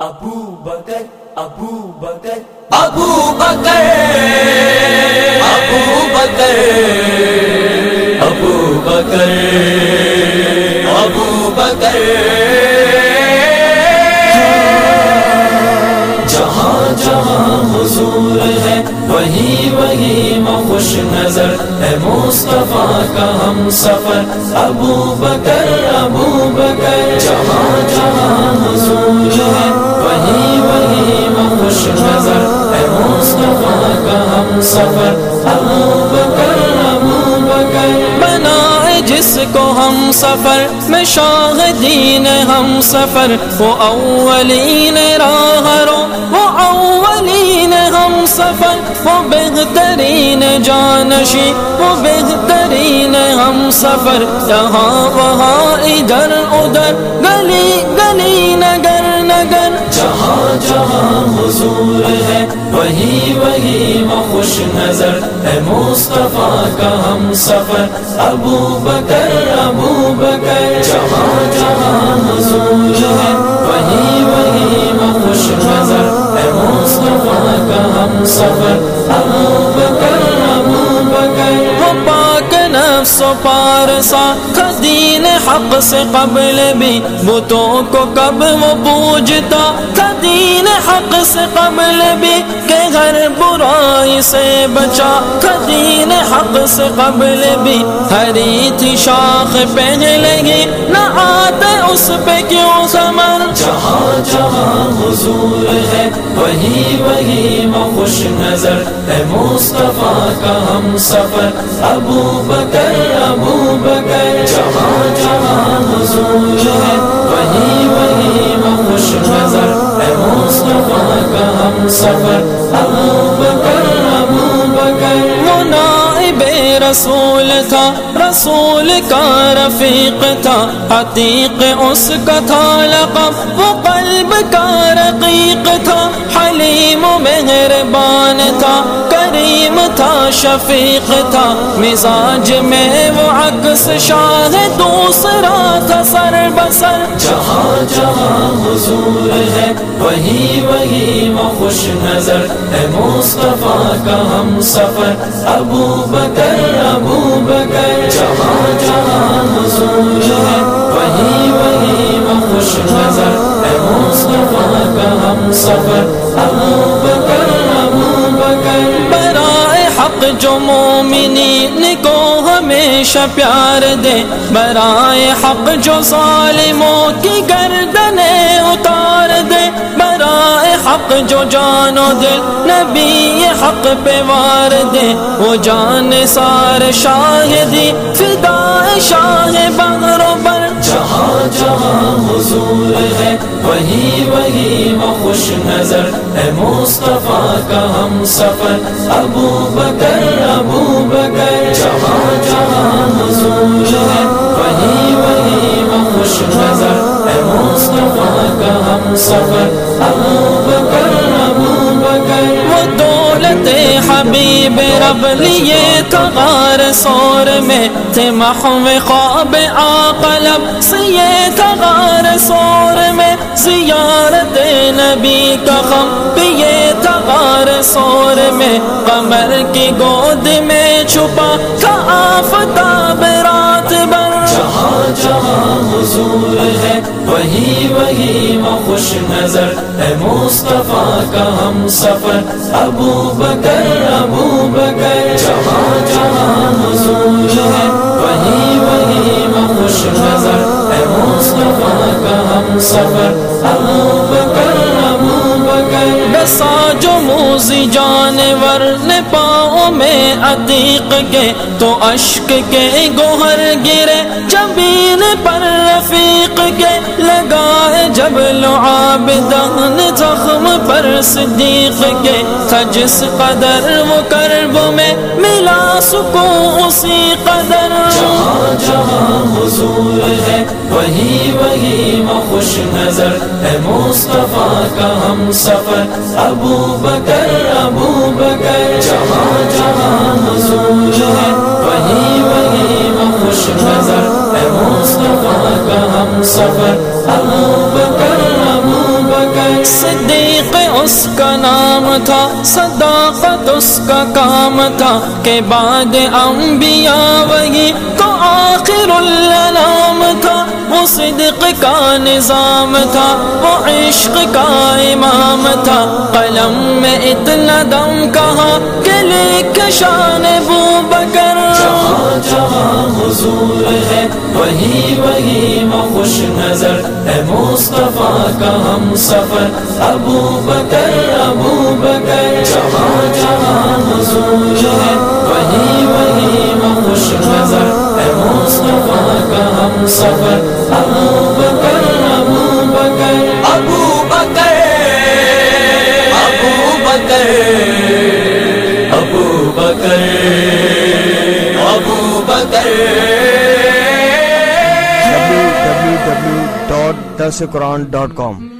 ابو بکر ابو بکر۔ ابو بکر ابو بکر ابو بکر ابو بکر۔ جہاں جہاں حضور ہے، وہی وہی خوش نظر۔ ہے مصطفیٰ کا ہم سفر۔ ابو بکر ابو بکر۔ جہاں جہاں حضور خوش نظر ہے مصطفیٰ کا ہم سفر ابو بکر ابو بکر بنائے جس کو ہم سفر میں شاہدین ہم سفر، وہ اولین راہرو وہ اولین ہم سفر، وہ بہترین جانشی وہ بہترین ہم سفر، یہاں وہاں ادھر ادھر، گلی گلی نگر نگر جہاں جہاں حضور ہے، وہی وہی خوش نظر۔ ہے مصطفیٰ کا ہم سفر، ابو بکر ابو بکر۔ جہاں جہاں حضور ہے، وہی وہی خوش نظر۔ ہے مصطفیٰ کا ہم سفر، ابو بکر سو پارسا خدین حق سے قبل بھی بتوں کو کب وہ پوجتا خدین حق سے قبل بھی کہ گھر برائی سے بچا خدین حق سے قبل بھی ہری تھی شاخ پہلے ہی نہ آتے اس پہ کیوں سمر جہاں جہاں حضور ہے، وہی وہی خوش نظر۔ ہے مصطفیٰ کا ہم سفر۔ ابو بکر ابو بکر۔ جہاں جہاں حضور ہے، وہی وہی خوش نظر۔ مصطفیٰ کا ہم سفر ابو بکر ابو بکر وہ نائب رسول تھا، رسول کا رفیق تھا عتیق اس کا تھا لقب، وہ قلب کا رقیق تھا، حلیم و مہربان تھا۔ کریم تھا، شفیق تھا۔ مزاج میں وہ عکس شاہ دوسرا تھا سر بسر۔ جہاں جہاں حضور ہے، وہی وہی وہ خوش نظر۔ ہے مصطفیٰ کا ہم سفر، ابو بکر ابو بکر۔ جہاں جہاں حضور ہے، وہی وہی خوش نظر۔ ہے مصطفیٰ کا ہم سفر، ابو بکر ابو بکر۔ حق جو مومنین کو ہمیشہ پیار دے، برائے حق جو ظالموں کی گردنیں اتار دے، برائے حق جو جانو دل نبی حق پہ وار دے۔ وہ جان سار شاہدی فدا شاہ بغرو بر جہاں جہاں ہے وہی وہی خوش نظر ہے مصطفیٰ کا ہم سفر، ابو بکر ابو بکر، جہاں جہاں حبیب رب لیے تغار سور میں تھے محو خواب آقلب سیے تغار سور میں زیارت نبی کا غم پیے تغار سور میں قمر کی گود میں چھپا تھا آفتاب حضور ہے، وہی وہی خوش نظر۔ ہے مصطفیٰ کا ہم سفر۔ ابو بکر ابو بکر۔ جہاں جہاں حضور ہے، وہی وہی خوش نظر۔ ہے مصطفیٰ کا ہم سفر۔ ابو بکر ابو بکر۔ بسا جو موزی جانور۔ نے میں عتیق کے تو اشک کے گوہر گرے، جبین پر رفیق کے لگائے جب لعاب دہن زخم پر صدیق کے۔ تھا جس قدر وہ کرب میں ملا سکون، اسی قدر۔ جہاں جہاں حضور ہے، وہی وہی نظر ہے مصطفیٰ کا ہم سفر۔ ابو بکر ابو بکر، جہاں جہاں حضور ہے وہی وہی خوش نظر ہے مصطفیٰ کا ہم سفر۔ ابو بکر ابو بکر۔ صدیق اس کا نام تھا، صداقت اس کا کام تھا کہ بعد انبیاء وہی تو آخر النام تھا۔ وہ صدق کا نظام تھا، وہ عشق کا امام تھا۔ قلم میں اتنا دم کہا کہ لکھ شان بو بکر۔ جہاں جہاں حضور ہے، وہی وہی خوش نظر۔ ہے مصطفیٰ کا ہم سفر۔ ابو بکر ابو بکر۔ جہاں جہاں حضور ہے، وہی وہی خوش نظر۔ ہے سفر ابو بکر ابو بکر ابو بکر ابو بکر ابو بکر ابو بکر کام